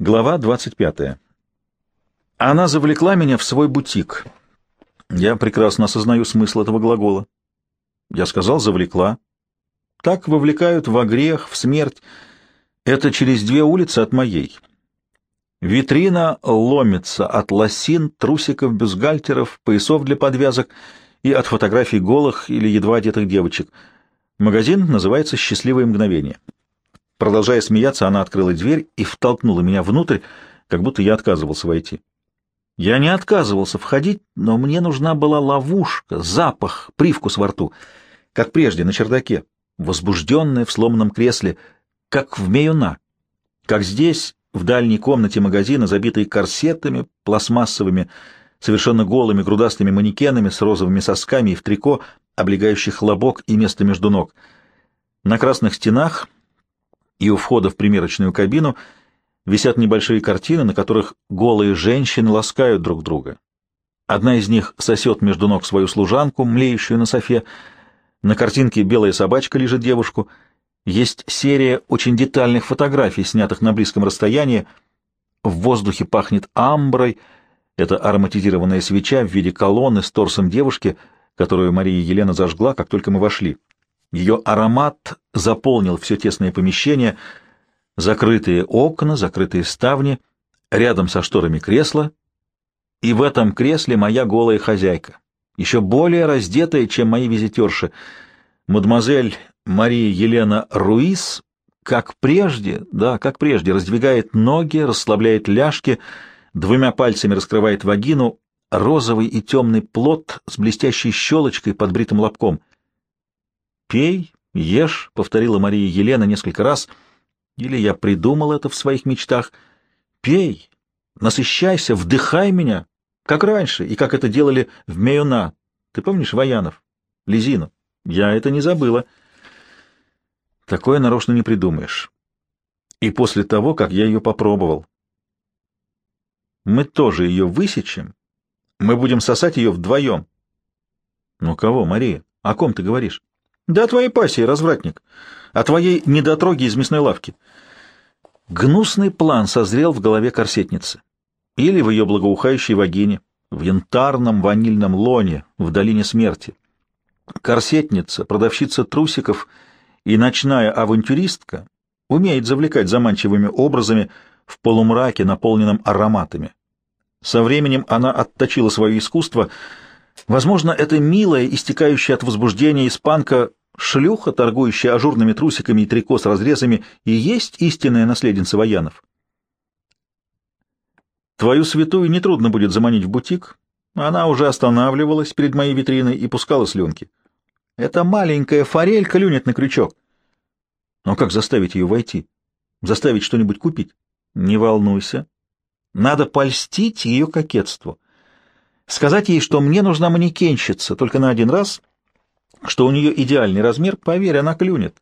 Глава 25. Она завлекла меня в свой бутик. Я прекрасно осознаю смысл этого глагола. Я сказал «завлекла». Так вовлекают во грех, в смерть. Это через две улицы от моей. Витрина ломится от лосин, трусиков, бюстгальтеров, поясов для подвязок и от фотографий голых или едва одетых девочек. Магазин называется «Счастливые мгновения». Продолжая смеяться, она открыла дверь и втолкнула меня внутрь, как будто я отказывался войти. Я не отказывался входить, но мне нужна была ловушка, запах, привкус во рту, как прежде на чердаке, возбужденная в сломанном кресле, как в Меюна, как здесь, в дальней комнате магазина, забитой корсетами, пластмассовыми, совершенно голыми грудастыми манекенами с розовыми сосками и в трико, облегающих лобок и место между ног. На красных стенах и у входа в примерочную кабину висят небольшие картины, на которых голые женщины ласкают друг друга. Одна из них сосет между ног свою служанку, млеющую на софе. На картинке белая собачка лежит девушку. Есть серия очень детальных фотографий, снятых на близком расстоянии. В воздухе пахнет амброй. Это ароматизированная свеча в виде колонны с торсом девушки, которую Мария Елена зажгла, как только мы вошли. Ее аромат заполнил все тесное помещение, закрытые окна, закрытые ставни, рядом со шторами кресло, и в этом кресле моя голая хозяйка, еще более раздетая, чем мои визитерши, мадемуазель Мария Елена Руис, как прежде, да, как прежде, раздвигает ноги, расслабляет ляжки, двумя пальцами раскрывает вагину, розовый и темный плод с блестящей щелочкой под бритым лобком. «Пей, ешь», — повторила Мария Елена несколько раз, или я придумал это в своих мечтах. «Пей, насыщайся, вдыхай меня, как раньше, и как это делали в Меюна. Ты помнишь Ваянов? Лизину? Я это не забыла». Такое нарочно не придумаешь. И после того, как я ее попробовал. Мы тоже ее высечем. Мы будем сосать ее вдвоем. Ну кого, Мария? О ком ты говоришь? Да о твоей пассии, развратник. О твоей недотроге из мясной лавки. Гнусный план созрел в голове корсетницы. Или в ее благоухающей вагине, в янтарном ванильном лоне, в долине смерти. Корсетница, продавщица трусиков и ночная авантюристка умеет завлекать заманчивыми образами в полумраке, наполненном ароматами. Со временем она отточила свое искусство. Возможно, это милая, истекающая от возбуждения испанка шлюха, торгующая ажурными трусиками и трико с разрезами, и есть истинная наследница воянов. Твою святую нетрудно будет заманить в бутик. Она уже останавливалась перед моей витриной и пускала слюнки. Эта маленькая форель клюнет на крючок. Но как заставить ее войти? Заставить что-нибудь купить? Не волнуйся. Надо польстить ее кокетству. Сказать ей, что мне нужна манекенщица только на один раз, что у нее идеальный размер, поверь, она клюнет.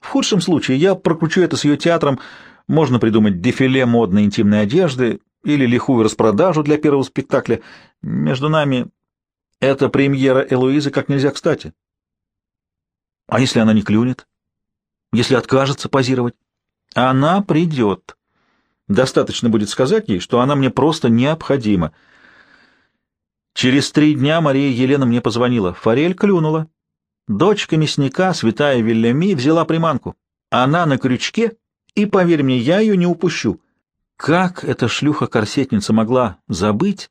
В худшем случае я прокручу это с ее театром, можно придумать дефиле модной интимной одежды или лихую распродажу для первого спектакля. Между нами эта премьера Элоизы как нельзя кстати. А если она не клюнет? Если откажется позировать? Она придет. Достаточно будет сказать ей, что она мне просто необходима. Через три дня Мария Елена мне позвонила. Форель клюнула. Дочка мясника, святая Вильями, взяла приманку. Она на крючке, и, поверь мне, я ее не упущу. Как эта шлюха-корсетница могла забыть,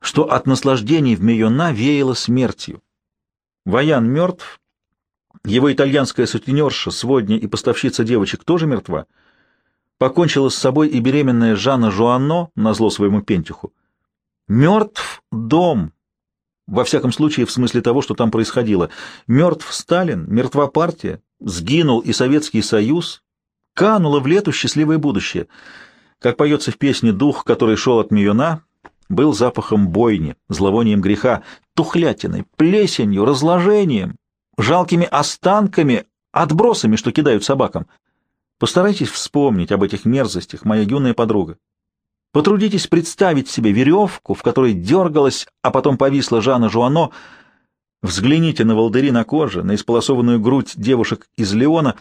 что от наслаждений в Мейона веяло смертью? Ваян мертв, его итальянская сутенерша, сводня и поставщица девочек тоже мертва. Покончила с собой и беременная Жанна Жуанно, назло своему пентюху. Мертв дом, во всяком случае в смысле того, что там происходило. Мертв Сталин, мертва партия, сгинул и Советский Союз, кануло в лету счастливое будущее. Как поется в песне «Дух, который шел от Миона», был запахом бойни, зловонием греха, тухлятиной, плесенью, разложением, жалкими останками, отбросами, что кидают собакам. Постарайтесь вспомнить об этих мерзостях, моя юная подруга. Потрудитесь представить себе веревку, в которой дергалась, а потом повисла Жанна Жуано. Взгляните на волдыри на коже, на исполосованную грудь девушек из Леона,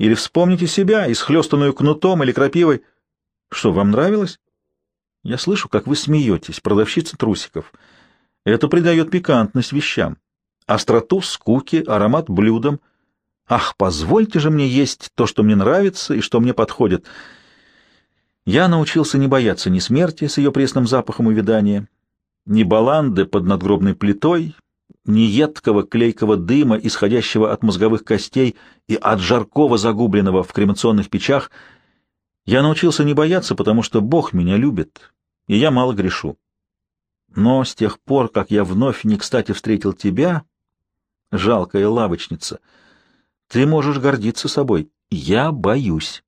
или вспомните себя, исхлестанную кнутом или крапивой. Что, вам нравилось? Я слышу, как вы смеетесь, продавщица трусиков. Это придает пикантность вещам, остроту скуки, аромат блюдам. Ах, позвольте же мне есть то, что мне нравится и что мне подходит. Я научился не бояться ни смерти с ее пресным запахом увядания, ни баланды под надгробной плитой, ни едкого клейкого дыма, исходящего от мозговых костей и от жаркого загубленного в кремационных печах. Я научился не бояться, потому что Бог меня любит, и я мало грешу. Но с тех пор, как я вновь не кстати встретил тебя, жалкая лавочница, ты можешь гордиться собой. Я боюсь.